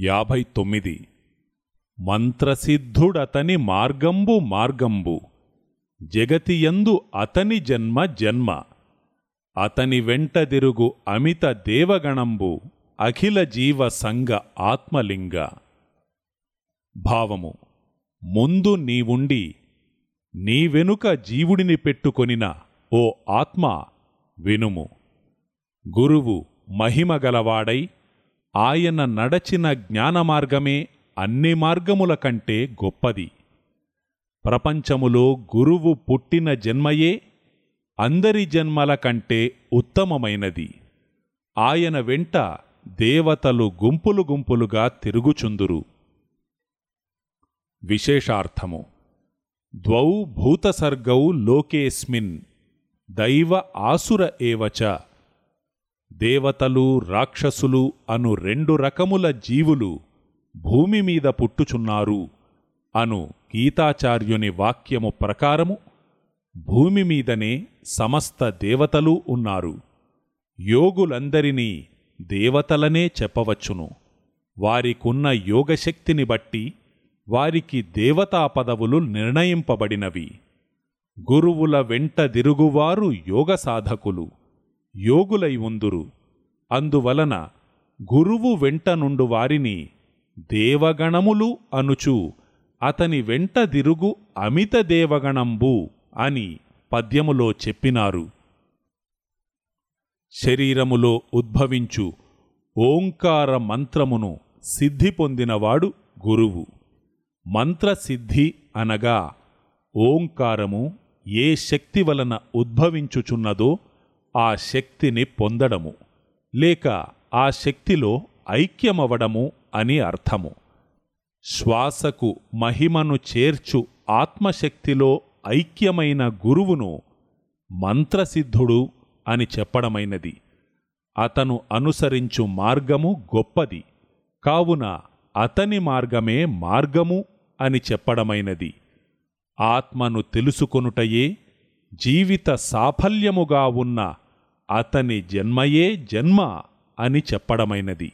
యాభై తొమ్మిది మంత్రసిద్ధుడతని మార్గంబు మార్గంబు జగతియందు అతని జన్మ జన్మ అతని వెంటదిరుగు అమిత దేవగణంబు అఖిల జీవ సంగ ఆత్మలింగ. భావము ముందు నీవుండి నీ వెనుక జీవుడిని పెట్టుకొనిన ఓ ఆత్మ వినుము. గురువు మహిమగలవాడై ఆయన నడచిన జ్ఞానమార్గమే అన్ని మార్గముల కంటే గొప్పది. ప్రపంచములో గురువు పుట్టిన జన్మయే అందరి జన్మల కంటే ఉత్తమమైనది. ఆయన వెంట దేవతలు గుంపులు గుంపులుగా తిరుగుచుందురు. విశేషార్థము. ద్వౌ భూతసర్గౌ లోకేస్మిన్. దైవ ఆసుర ఏవచ. దేవతలు రాక్షసులు అను రెండు రకముల జీవులు భూమి మీద పుట్టుచున్నారు. అను గీతాచార్యుని వాక్యము ప్రకారము భూమి మీదనే సమస్త దేవతలు ఉన్నారు. యోగులందరినీ దేవతలనే చెప్పవచ్చును. వారికున్న యోగశక్తిని బట్టి వారికి దేవతా పదవులు నిర్ణయింపబడినవి. గురువుల వెంట దిరుగువారు యోగ సాధకులు. యోగులై ఉందురు. అందువలన గురువు వెంట నుండు వారిని దేవగణములు అనుచు అతని వెంట దిరుగు అమిత దేవగణంబు అని పద్యములో చెప్పినారు. శరీరములో ఉద్భవించు ఓంకార మంత్రమును సిద్ధి పొందినవాడు గురువు. మంత్రసిద్ధి అనగా ఓంకారము ఏ శక్తి వలన ఉద్భవించుచున్నదో ఆ శక్తిని పొందడము లేక ఆ శక్తిలో ఐక్యమవడము అని అర్థము. శ్వాసకు మహిమను చేర్చు ఆత్మశక్తిలో ఐక్యమైన గురువును మంత్రసిద్ధుడు అని చెప్పడమైనది. అతను అనుసరించు మార్గము గొప్పది కావున అతని మార్గమే మార్గము అని చెప్పడమైనది. ఆత్మను తెలుసుకొనుటయే జీవిత సాఫల్యముగా ఉన్న అతని జన్మయే జన్మ అని చెప్పడమైనది.